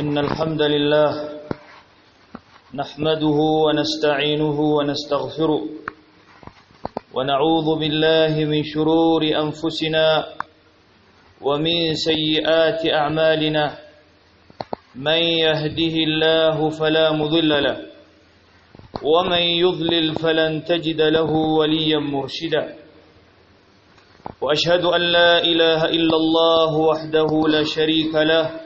إن الحمد لله نحمده ونستعينه ونستغفره ونعوذ بالله من شرور أنفسنا ومن سيئات أعمالنا من يهده الله فلا مضل له ومن يضلل فلن تجد له وليا مرشدا وأشهد أن لا إله إلا الله وحده لا شريك له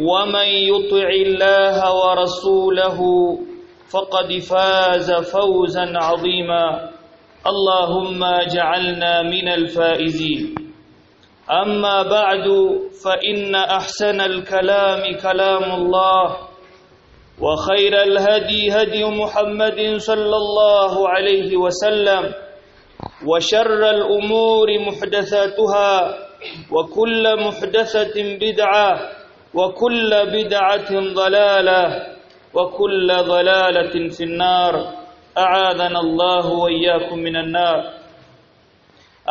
ومن يطع الله ورسوله فقد فاز فوزا عظيما. اللهم اجعلنا من الفائزين. أما بعد فإن أحسن الكلام كلام الله وخير الهدي هدي محمد صلى الله عليه وسلم وشر الأمور محدثاتها وكل محدثة بدعة وكل بدعة ضلالة وكل ضلالة في النار. أعاذنا الله وإياكم من النار.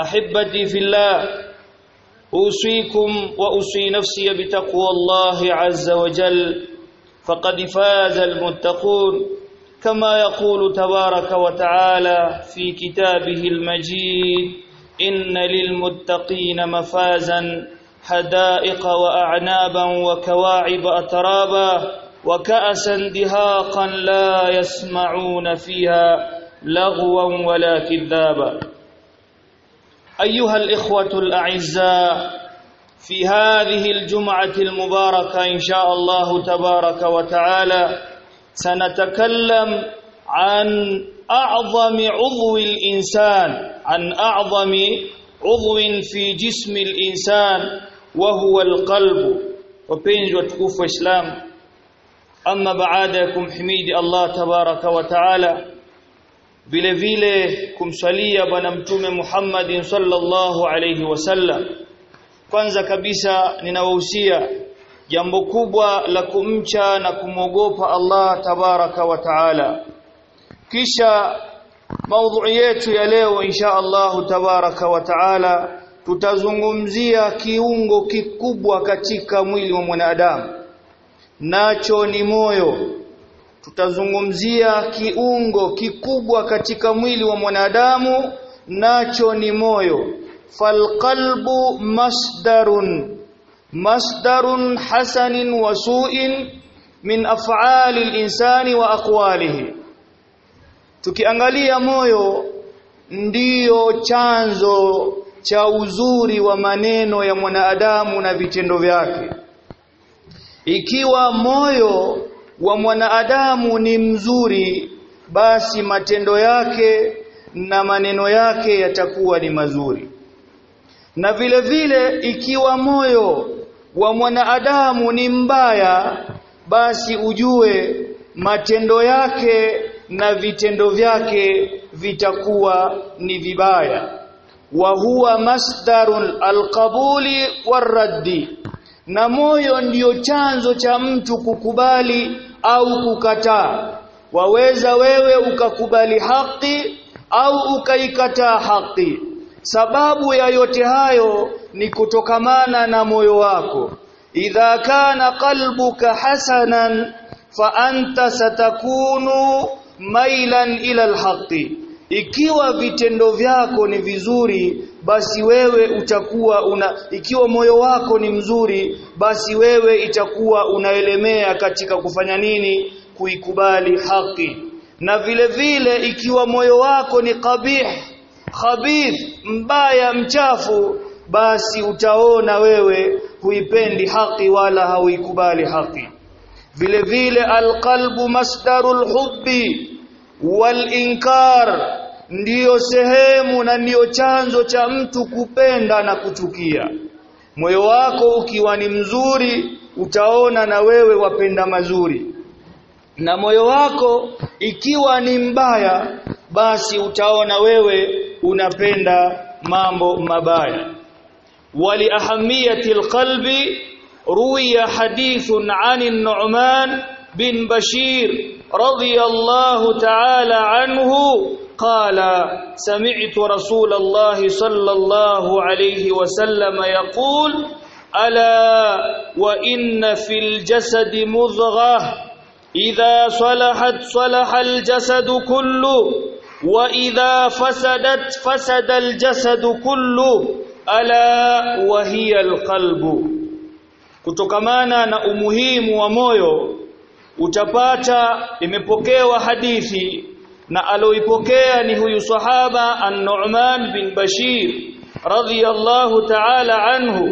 أحبتي في الله أوصيكم وأوصي نفسي بتقوى الله عز وجل. فقد فاز المتقون كما يقول تبارك وتعالى في كتابه المجيد إن للمتقين مفازا. حدائق وأعنابا وكواعب أترابا وكأسا دهاقا لا يسمعون فيها لغوا ولا كذابا. أيها الإخوة الأعزاء في هذه الجمعة المباركة إن شاء الله تبارك وتعالى سنتكلم عن أعظم عضو الإنسان عن أعظم عضو في جسم الإنسان wa huwa alqalbu. Wapenzi watukufu wa Islam amma baada ya kumhimidi Allah tabaraka wa taala vile vile kumswalia bwana mtume Muhammadin sallallahu alayhi wasallam kwanza kabisa ninawahusia jambo kubwa la kumcha na kumwogopa Allah tabaraka wa taala. Kisha maudhui yetu ya leo insha Allah tabaraka wa taala tutazungumzia kiungo kikubwa katika mwili wa mwanadamu. Nacho ni moyo. Tutazungumzia kiungo kikubwa katika mwili wa mwanadamu. Nacho ni moyo. Falqalbu masdarun. Masdarun hasanin wa su'in min af'ali al-insani wa aqwalihi. Tukiangalia moyo ndiyo chanzo cha uzuri wa maneno ya mwanadamu na vitendo vyake. Ikiwa moyo wa mwanadamu ni mzuri basi matendo yake na maneno yake yatakuwa ni mazuri. Na vile vile ikiwa moyo wa mwanadamu ni mbaya basi ujue matendo yake na vitendo vyake vitakuwa ni vibaya wa huwa masdarul alqabuli waraddi na moyo ndiyo chanzo cha mtu kukubali au kukataa. Waweza wewe ukakubali haki au ukaikataa haki. Sababu ya yote hayo ni kutokamana na moyo wako. Idha kana qalbuka hasanan fa anta satakunu mailan ila alhaqi ikiwa vitendo vyako ni vizuri basi wewe utakuwa una ikiwa moyo wako ni mzuri basi wewe itakuwa unaelemea katika kufanya nini? Kuikubali haki. Na vile vile ikiwa moyo wako ni kabih khabith mbaya mchafu basi utaona wewe huipendi haki wala hauikubali haki. Vile vile alqalbu masdarul hubbi wal inkar ndiyo sehemu na ndiyo chanzo cha mtu kupenda na kuchukia. Moyo wako ukiwa ni mzuri utaona na wewe wapenda mazuri. Na moyo wako ikiwa ni mbaya basi utaona wewe unapenda mambo mabaya. Wali ahamiyati alqalbi ruwiya hadithun an an-nu'man bin bashir radiyallahu ta'ala anhu قال سمعت رسول الله صلى الله عليه وسلم يقول ألا وإن في الجسد مضغة إذا صلحت صلح الجسد كله وإذا فسدت فسد الجسد كله ألا وهي القلب. Kutokamana na umuhimu wa moyo utapata imepokewa hadithi na aloipokea ni huyu sahaba an-Nu'man bin Bashir radhiyallahu ta'ala anhu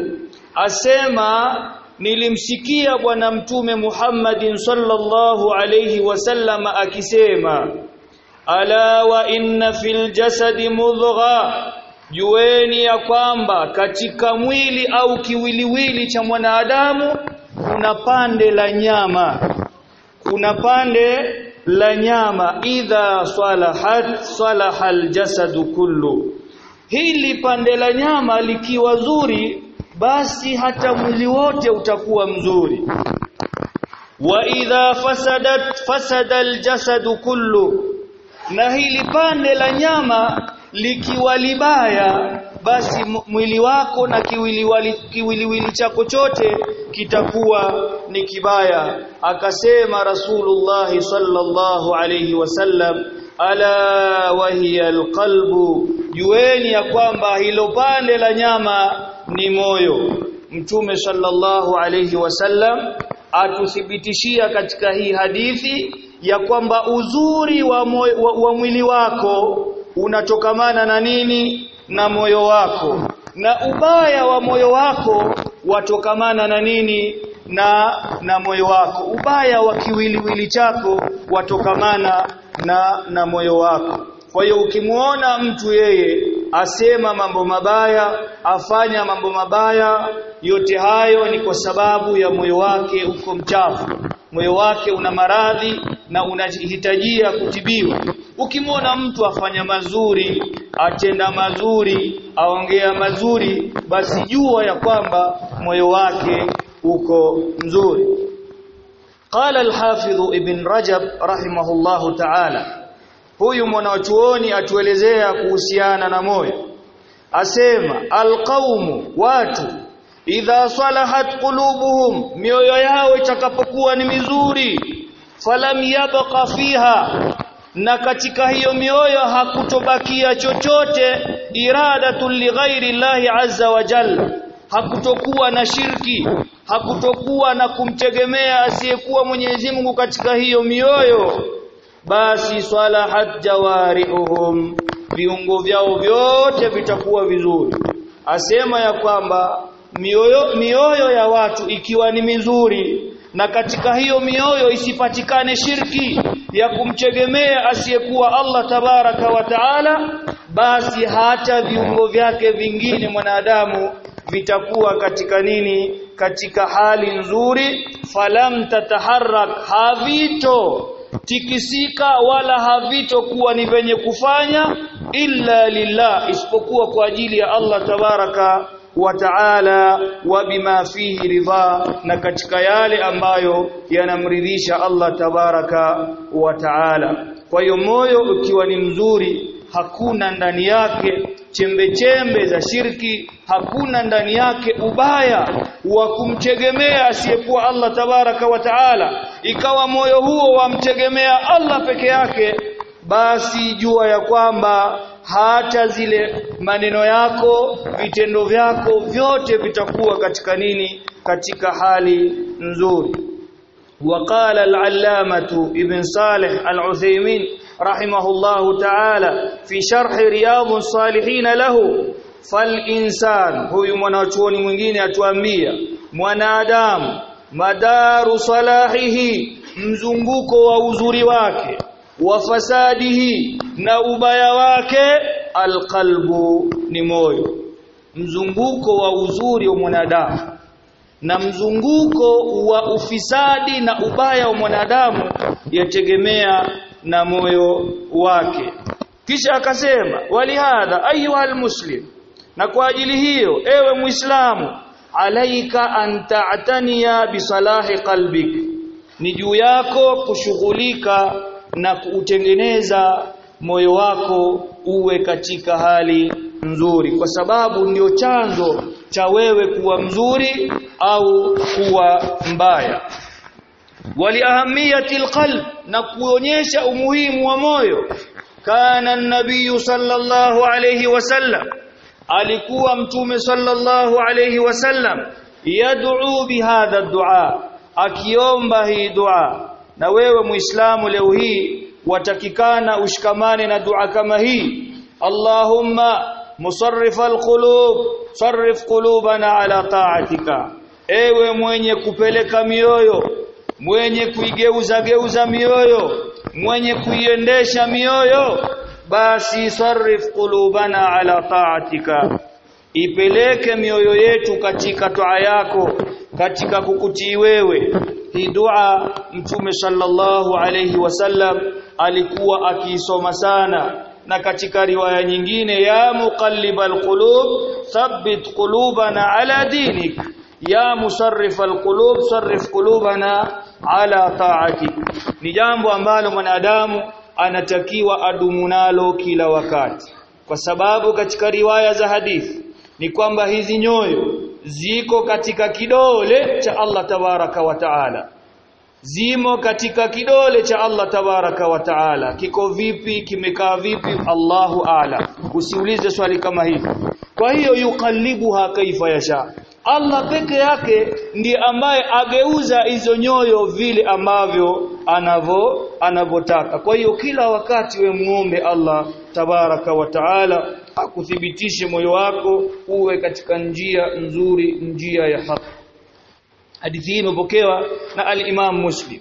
asema nilimsikia bwana mtume Muhammadin sallallahu alayhi wasallam akisema ala wa inna fil jasadi mudgha jueni ya kwamba katika mwili au kiwiliwili cha mwanadamu kuna pande la nyama kuna pande la nyama idha salahat salahal jasadu kullu. Hili pande la nyama likiwa zuri basi hata mwili wote utakuwa mzuri. Wa idha fasadat fasada aljasadu kullu. Na hili pande la nyama likiwa libaya basi mwili wako na kiwiliwili kiwiliwili chako chote kitakuwa ni kibaya. Akasema rasulullah sallallahu alayhi wasallam ala wa hiya alqalbu jueni ya kwamba hilo pande la nyama ni moyo. Mtume sallallahu alayhi wasallam atuthibitishia katika hii hadithi ya kwamba uzuri wa, moyo, wa, wa mwili wako unatokamana na nini? Na moyo wako. Na ubaya wa moyo wako watokamana na nini? Na na moyo wako. Ubaya wa kiwiliwili chako watokamana na na moyo wako. Kwa hiyo ukimuona mtu yeye asema mambo mabaya afanya mambo mabaya yote hayo ni kwa sababu ya moyo wake uko mchafu. Moyo wake una maradhi na unahitajia kutibiwa ukimwona mtu afanya mazuri atenda mazuri aongea mazuri basi jua ya kwamba moyo wake uko mzuri قال الحافظ ابن رجب رحمه الله تعالى huyu mwanachuoni atuelezea kuhusiana na moyo asema alqaumu watu idha salahat qulubuhum mioyo yao itakapokuwa ni mizuri falam yabqa fiha. Na katika hiyo mioyo hakutobakia chochote iradatul lighairi llahi azza wa jalla hakutokuwa na shirki hakutokuwa na kumtegemea asiyekuwa Mwenyezi Mungu katika hiyo mioyo. Basi salahat jawarihuhum viungo vyao vyote vitakuwa vizuri. Asema ya kwamba mioyo, mioyo ya watu ikiwa ni mizuri na katika hiyo mioyo isipatikane shirki ya kumtegemea asiyekuwa Allah tabaraka wa taala basi hata viungo vyake vingine mwanadamu vitakuwa katika nini? Katika hali nzuri. Falam tataharrak havito. Tikisika wala havito kuwa ni venye kufanya illa lillah isipokuwa kwa ajili ya Allah tabaraka wa taala wa bima fihi ridha na katika yale ambayo yanamridhisha Allah tabaraka wa taala. Kwa hiyo moyo ukiwa ni mzuri hakuna ndani yake chembe chembe za shirki hakuna ndani yake ubaya wa kumtegemea asiyekuwa Allah tabaraka wa taala. Ikawa moyo huo wamtegemea Allah peke yake basi jua ya kwamba hata zile maneno yako vitendo vyako vyote vitakuwa katika nini katika hali nzuri وقال العلامة ابن صالح العثيمين رحمه الله تعالى في شرح رياض الصالحين له فالإنسان huyu mwanachuoni mwingine atuambia mwanadamu madaru salahihi mzunguko wa uzuri wake wa fasadihi na ubaya wake alqalbu ni moyo. Mzunguko wa uzuri wa mwanadamu na mzunguko wa ufisadi na ubaya wa mwanadamu yategemea na moyo wake. Kisha akasema walihadha ayuha almuslim na kwa ajili hiyo ewe muislamu alaika an ta'taniya bisalahi qalbik ni juu yako kushughulika na kuutengeneza moyo wako uwe katika hali nzuri. Kwa sababu ndio chanzo cha wewe kuwa mzuri au kuwa mbaya. Waliahamiyati alqalb na kuonyesha umuhimu wa moyo. Kana nabii sallallahu alayhi wasallam alikuwa mtume sallallahu alayhi wasallam yad'u bihadha dua akiomba hii dua na wewe muislamu leo hii watakikana ushikamane na dua kama hii. Allahumma musarrif alqulub sarrif qulubana ala ta'atika. Ewe mwenye kupeleka mioyo mwenye kuigeuza geuza mioyo mwenye kuiendesha mioyo basi sarrif qulubana ala ta'atika ipeleke mioyo yetu katika toa yako katika kukutii wewe. Hii dua mtume sallallahu alayhi wasallam alikuwa akiisoma sana. Na katika riwaya nyingine ya muqallibal qulub thabbit qulubana ala dinik. Ya musarrifal qulub sarrif qulubana ala ta'atik. Ni jambo ambalo mwanadamu anatakiwa adumu nalo kila wakati. Kwa sababu katika riwaya za hadithi ni kwamba hizi nyoyo ziko katika kidole cha Allah tabaraka wa taala. Zimo katika kidole cha Allah tabaraka wa taala. Kiko vipi? Kimekaa vipi? Allahu ala usiulize swali kama hili. Kwa hiyo yukalibuha kaifa yasha. Allah peke yake ndiye ambaye ageuza hizo nyoyo vile ambavyo anavo anavotaka kwa hiyo kila wakati we muombe Allah tabaraka wa taala akuthibitishe moyo wako uwe katika njia nzuri njia ya haki. Hadithi hii imepokewa na al-Imam Muslim.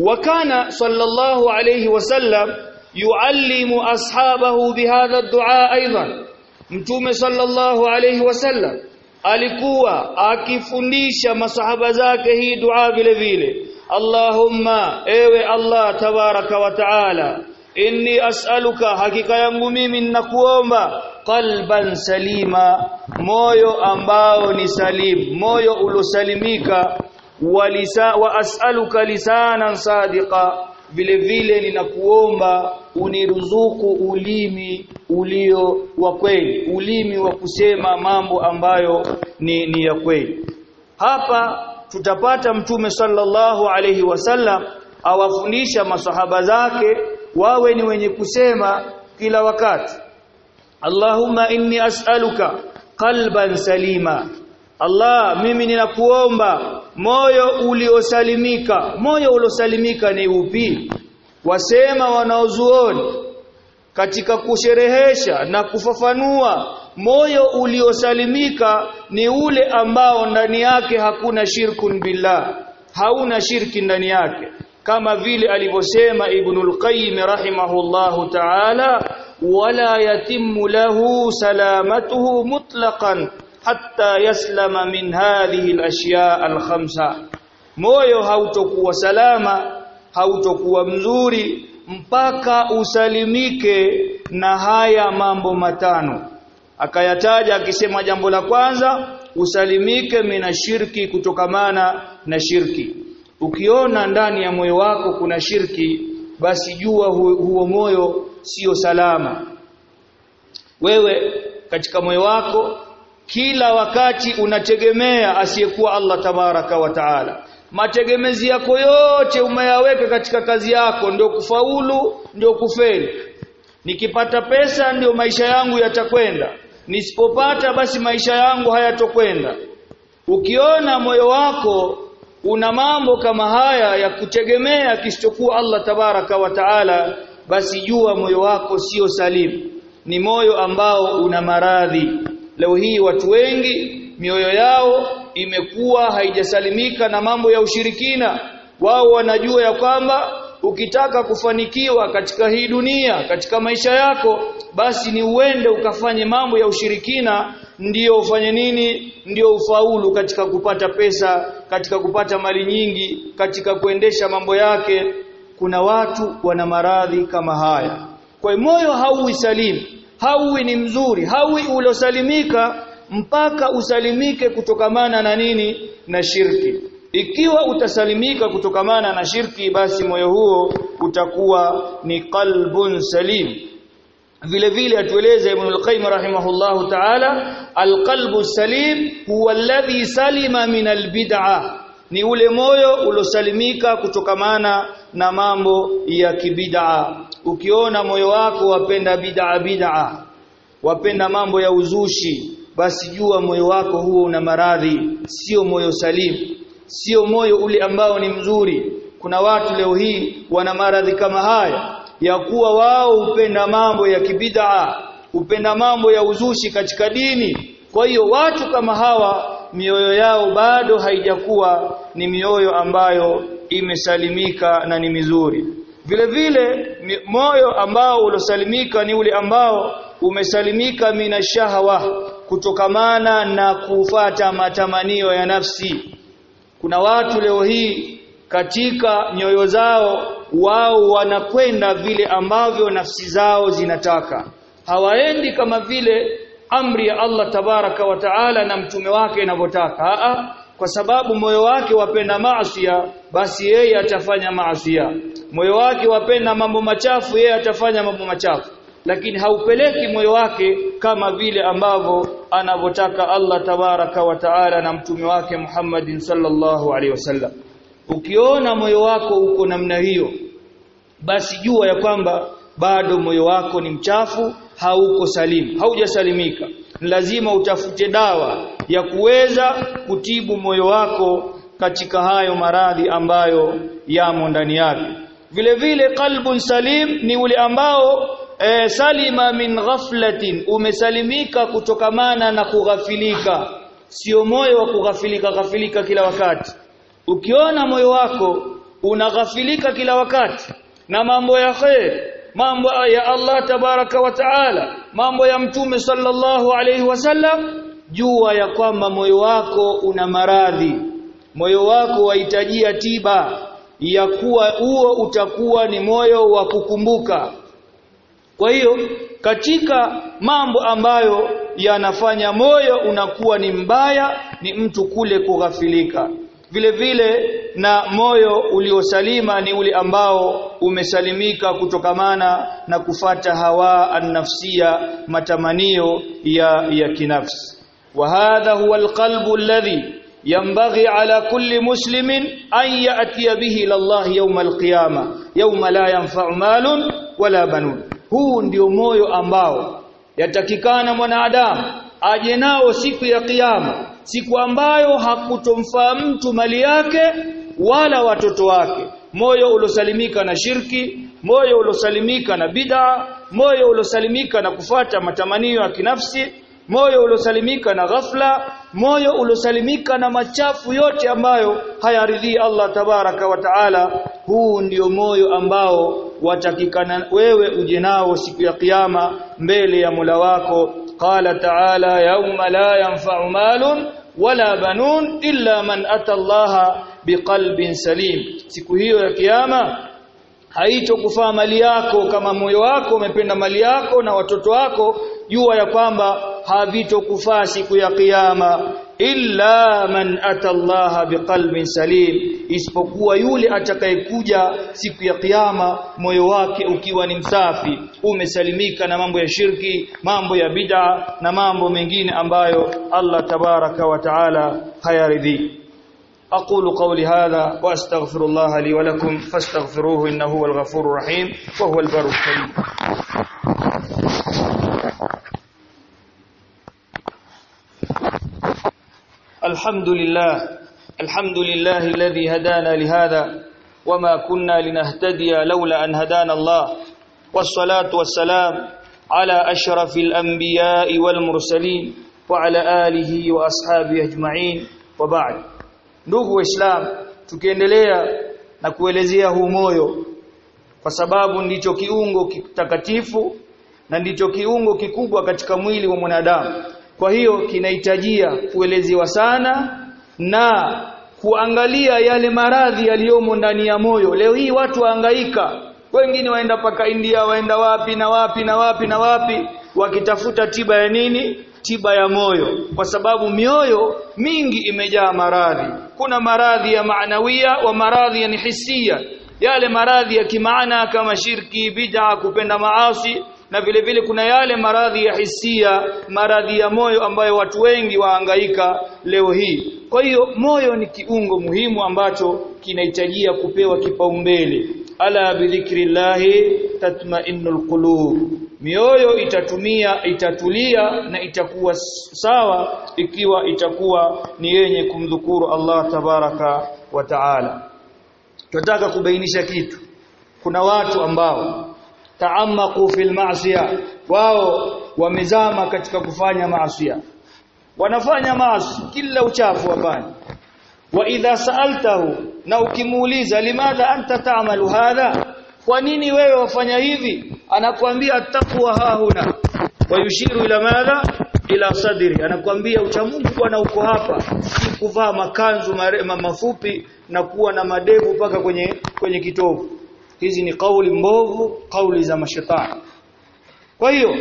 Wa kana sallallahu alayhi wasallam yuallimu ashabahu bihadha ad-du'a aidan mtume sallallahu alayhi wasallam alikuwa akifundisha masahaba zake hii dua vile vile. Allahumma ewe Allah tabaraka wa taala inni as'aluka hakika yangu mimi ninakuomba. Qalban salima moyo ambao ni salim moyo ulosalimika walisa wa as'aluka lisanan sadiqa vile vile ninakuomba uniruzuku ulimi ulio wa kweli ulimi wa kusema mambo ambayo ni, ni ya kweli. Hapa tutapata mtume sallallahu alayhi wasallam awafundisha masahaba zake wawe ni wenye kusema kila wakati. Allahumma inni as'aluka qalban salima. Allah mimi ninakuomba moyo uliosalimika. Moyo uliosalimika ni upi? Wasema wanaozuoni. Katika kusherehesha na kufafanua moyo uliosalimika ni ule ambao ndani yake hakuna shirkun billah. Hauna shirki ndani yake kama vile alivyosema Ibnul Qayyim rahimahullahu ta'ala wala yatimmu lahu salamatuhu mutlaqan hatta yaslama min hadhihi al-ashya' al-khamsa. Moyo hautokuwa salama hautokuwa mzuri mpaka usalimike na haya mambo matano. Akayataja akisema jambo la kwanza usalimike mina shirki kutokamana na shirki ukiona ndani ya moyo wako kuna shirki basi jua huo, huo moyo sio salama. Wewe katika moyo wako kila wakati unategemea asiyekuwa Allah tabaraka wa taala. Mategemezi yako yote umeyaweka katika kazi yako ndio kufaulu ndio kufeli. Nikipata pesa ndio maisha yangu yatakwenda. Nisipopata basi maisha yangu hayatokwenda. Ukiona moyo wako una mambo kama haya ya kutegemea kisichokuwa Allah tabaraka wa taala basi jua moyo wako sio salimu ni moyo ambao una maradhi. Leo hii watu wengi mioyo yao imekuwa haijasalimika na mambo ya ushirikina. Wao wanajua ya kwamba ukitaka kufanikiwa katika hii dunia katika maisha yako basi ni uende ukafanye mambo ya ushirikina ndio ufanye nini ndio ufaulu katika kupata pesa katika kupata mali nyingi katika kuendesha mambo yake. Kuna watu wana maradhi kama haya. Kwa moyo hauwi salimu hauwi ni mzuri hauwi ulosalimika mpaka usalimike kutokamana na nini? Na shirki. Ikiwa utasalimika kutokamana na shirki basi moyo huo utakuwa ni qalbun salim vile vile atueleza Ibn al-Qayyim rahimahullahu ta'ala al-qalbu salim huwa alladhi salima min al-bid'ah. Ni ule moyo ulosalimika kutokamana na mambo ya kibid'a ukiona moyo wako wapenda bid'a bid'a wapenda mambo ya uzushi basi jua moyo wako huo una maradhi. Sio moyo salim sio moyo ule ambao ni mzuri. Kuna watu leo hii wana maradhi kama haya ya kuwa wao hupenda mambo ya kibid'a hupenda mambo ya uzushi katika dini. Kwa hiyo watu kama hawa mioyo yao bado haijakuwa ni mioyo ambayo imesalimika na ni mizuri. Vile vile moyo ambao ulosalimika ni ule ambao umesalimika mina shahawa kutokamana na kufata matamanio ya nafsi. Kuna watu leo hii katika nyoyo zao wao wanakwenda vile ambavyo nafsi zao zinataka. Hawaendi kama vile amri ya Allah tabaraka wa taala na mtume wake inavyotaka. Kwa sababu moyo wake wapenda maasiya basi yeye atafanya maasiya. Moyo wake wapenda mambo machafu yeye atafanya mambo machafu. Lakini haupeleki moyo wake kama vile ambavyo anavyotaka Allah tabaraka wa taala na mtume wake Muhammadin sallallahu alaihi wasallam ukiona moyo wako uko namna hiyo basi jua ya kwamba bado moyo wako ni mchafu hauko salimu haujasalimika. Lazima utafute dawa ya kuweza kutibu moyo wako katika hayo maradhi ambayo yamo ndani yake. Vile vile qalbun salim ni ule ambao e, salima min ghaflatin umesalimika kutokamana na kughafilika. Sio moyo wa kughafilika ghafilika kila wakati ukiona moyo wako unaghafilika kila wakati na mambo ya khair mambo ya Allah tabaraka wa taala mambo ya mtume sallallahu alayhi wasallam jua ya kwamba moyo wako una maradhi. Moyo wako wahitajia tiba ya kuwa huo utakuwa ni moyo wa kukumbuka. Kwa hiyo katika mambo ambayo yanafanya moyo unakuwa ni mbaya ni mtu kule kughafilika vile vile na moyo uliosalima ni ule ambao umesalimika kutokamana na kufata hawa an-nafsia matamanio ya ya kinafsi. Wa hadha huwa alqalbu alladhi yanbaghi ala kulli muslimin an ya'tiya bihi ila Allah yawm alqiyama yawma la yanfa'u malun wala banun. Huu ndio moyo ambao yatakikana mwanadamu aje nao siku ya kiyama siku ambayo hakutomfaa mtu mali yake wala watoto wake. Moyo ulosalimika na shirki moyo ulosalimika na bid'a moyo ulosalimika na kufata matamanio ya kinafsi moyo ulosalimika na ghafla moyo ulosalimika na machafu yote ambayo hayaridhii Allah tabaraka wa taala. Huu ndio moyo ambao watakikana wewe uje nao siku ya kiyama mbele ya Mola wako qala تعالى yauma la ينفع مال wala banun illa man ata Allah biqalbin salim. Siku hiyo ya kiyama haitokufaa mali yako kama moyo wako umependa mali yako na watoto wako jua ya kwamba havitokufaa siku ya kiyama illa man ata Allah biqalbin salim isipokuwa yule atakayekuja siku ya kiyama moyo wake ukiwa ni msafi umesalimika na mambo ya shirki mambo ya bid'a na mambo mengine ambayo Allah tabaraka wa taala hayaridhi أقول قولي هذا وأستغفر الله لي ولكم فاستغفروه إنه هو الغفور الرحيم وهو البر الكريم الحمد لله الحمد لله الذي هدانا لهذا وما كنا لنهتدي لولا أن هدانا الله والصلاة والسلام على أشرف الأنبياء والمرسلين وعلى آله وأصحابه أجمعين وبعد ndugu waislamu tukiendelea na kuelezea huu moyo kwa sababu ndicho kiungo kitakatifu na ndicho kiungo kikubwa katika mwili wa mwanadamu kwa hiyo kinahitajia kuelezewa sana na kuangalia yale maradhi yaliyomo ndani ya moyo. Leo hii watu wahangaika. Wengine waenda paka India waenda wapi na wapi na wapi na wapi wakitafuta tiba ya nini? Tiba ya moyo. Kwa sababu mioyo mingi imejaa maradhi. Kuna maradhi ya maanawia wa maradhi ya hisia. Yale maradhi ya kimaana kama shirki bid'a kupenda maasi na vile vile kuna yale maradhi ya hisia maradhi ya moyo ambayo watu wengi waangaika leo hii. Kwa hiyo moyo ni kiungo muhimu ambacho kinahitajia kupewa kipaumbele. Ala bidhikrillahi tatma'innul qulub. Mioyo itatumia itatulia na itakuwa sawa ikiwa itakuwa ni yenye kumdhukuru Allah tabaraka wa taala. Tunataka kubainisha kitu. Kuna watu ambao taamaku fil maasiya wao wamezama katika kufanya maasiya wanafanya maasi kila uchafu hapana. Wa idha sa'altahu na ukimuuliza limadha anta taamalu hadha? Kwa nini wewe wafanya hivi? Anakuambia taqwa hahuna wayushiru ila madha? Ila sadri. Anakuambia uchamungu bwana uko hapa. Si kuvaa makanzu mafupi na kuwa na madevu paka kwenye kwenye kitovu hizi ni kauli mbovu kauli za mashetani. Kwa hiyo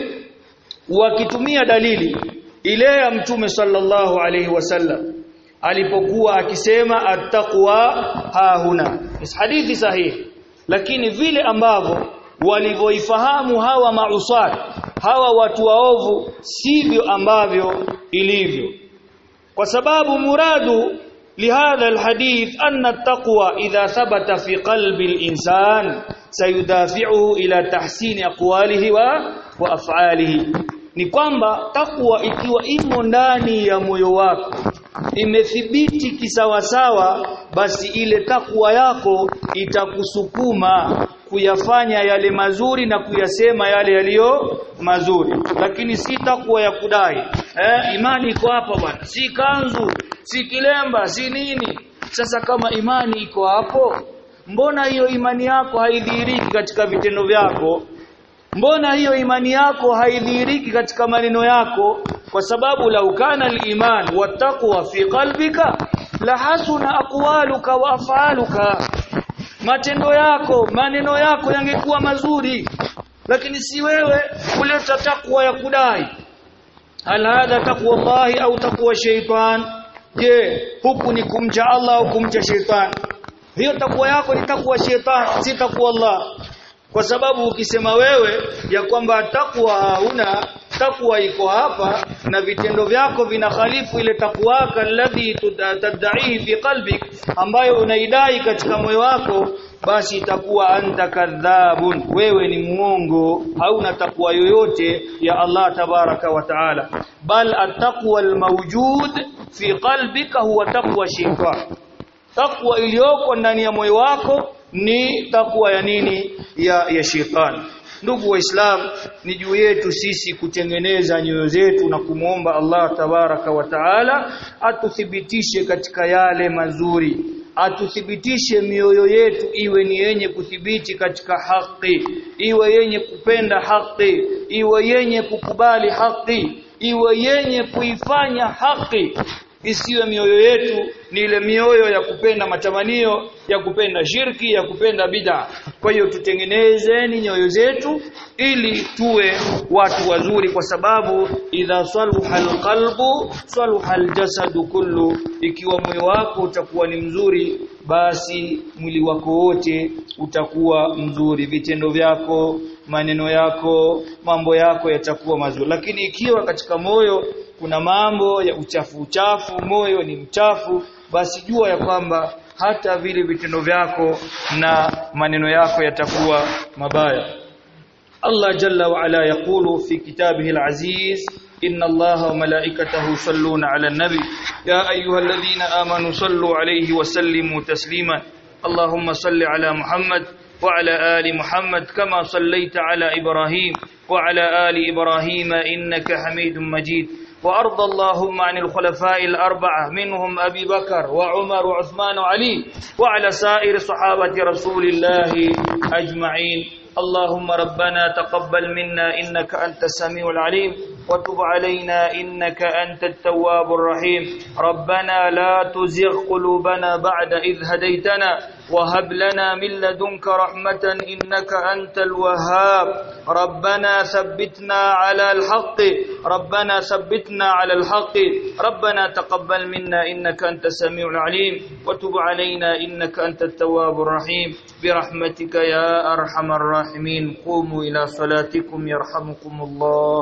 wakitumia dalili ile ya mtume sallallahu alaihi wasallam alipokuwa akisema attaqwa hahuna hadithi sahihi. Lakini vile ambavyo walivyoifahamu hawa mausat hawa watu waovu sivyo ambavyo ilivyo. Kwa sababu muradu لهذا الحديث أن التقوى إذا ثبت في قلب الإنسان سيدافعه إلى تحسين أقواله وأفعاله ni kwamba takwa ikiwa imo ndani ya moyo wako imethibiti kisawasawa basi ile takwa yako itakusukuma kuyafanya yale mazuri na kuyasema yale yaliyo mazuri lakini si takwa ya kudai eh, imani iko hapa bwana. Si kanzu si kilemba si nini. Sasa kama imani iko hapo mbona hiyo imani yako haidhihiriki katika vitendo vyako? Mbona hiyo imani yako haidhihiriki katika maneno yako? Kwa sababu lau kana al-iman wattaqwa fi qalbika la hasuna aqwaluka wa af'aluka. Matendo yako maneno yako yangekuwa mazuri lakini si wewe kuleta takwa ya kudai hal hadha taqwa Allah au taqwa shaytan? Je huku ni kumcha Allah au kumcha shaytan? Hiyo takwa yako ni takwa shaytan si takwa Allah. Kwa sababu ukisema wewe ya kwamba takwa hauna takwa iko hapa na vitendo vyako vinakhalifu ile takwaka alladhi tudai fi qalbik ambayo unaidai katika moyo wako basi itakuwa anta kadhabun wewe ni mwongo hauna takwa yoyote ya Allah tabaraka wa taala. Bal attaqwa almawjud fi qalbika huwa taqwa shaytan. Takwa iliyoko ndani ya moyo wako ni takwa ya nini? Ya ya shetani ndugu waislam ni juu yetu sisi kutengeneza nyoyo zetu na kumwomba Allah tabaraka wa taala atuthibitishe katika yale mazuri atuthibitishe mioyo yetu iwe ni yenye kuthibiti katika haki iwe yenye kupenda haki iwe yenye kukubali haki iwe yenye kuifanya haki isiwe mioyo yetu ni ile mioyo ya kupenda matamanio ya kupenda shirki ya kupenda bid'a. Kwa hiyo tutengenezeni nyoyo zetu ili tuwe watu wazuri kwa sababu idha saluha qalbu saluha jasadu kullu ikiwa moyo wako utakuwa ni mzuri basi mwili wako wote utakuwa mzuri. Vitendo vyako maneno yako mambo yako yatakuwa mazuri. Lakini ikiwa katika moyo kuna mambo ya uchafu uchafu moyo ni mchafu basi jua ya kwamba hata vile vitendo vyako na maneno yako yatakuwa mabaya Allah jalla wa ala yaqulu fi kitabihi al-aziz إن الله وملائكته يصلون على النبي يا أيها الذين آمنوا صلوا عليه وسلموا تسليما اللهم صل على محمد وعلى آل محمد كما صليت على إبراهيم وعلى آل إبراهيم إنك حميد مجيد وأرض اللهم عن الخلفاء الأربعة منهم أبي بكر وعمر وعثمان وعلي وعلى سائر صحابة رسول الله أجمعين. اللهم ربنا تقبل منا إنك أنت السميع العليم وتب علينا إنك أنت التواب الرحيم. ربنا لا تزغ قلوبنا بعد إذ هديتنا وهب لنا من لدنك رحمة إنك أنت الوهاب. ربنا ثبتنا على الحق. ربنا ثبتنا على الحق. ربنا تقبل منا إنك أنت السميع العليم. وتب علينا إنك أنت التواب الرحيم. برحمتك يا أرحم الراحمين. قوموا إلى صلاتكم يرحمكم الله.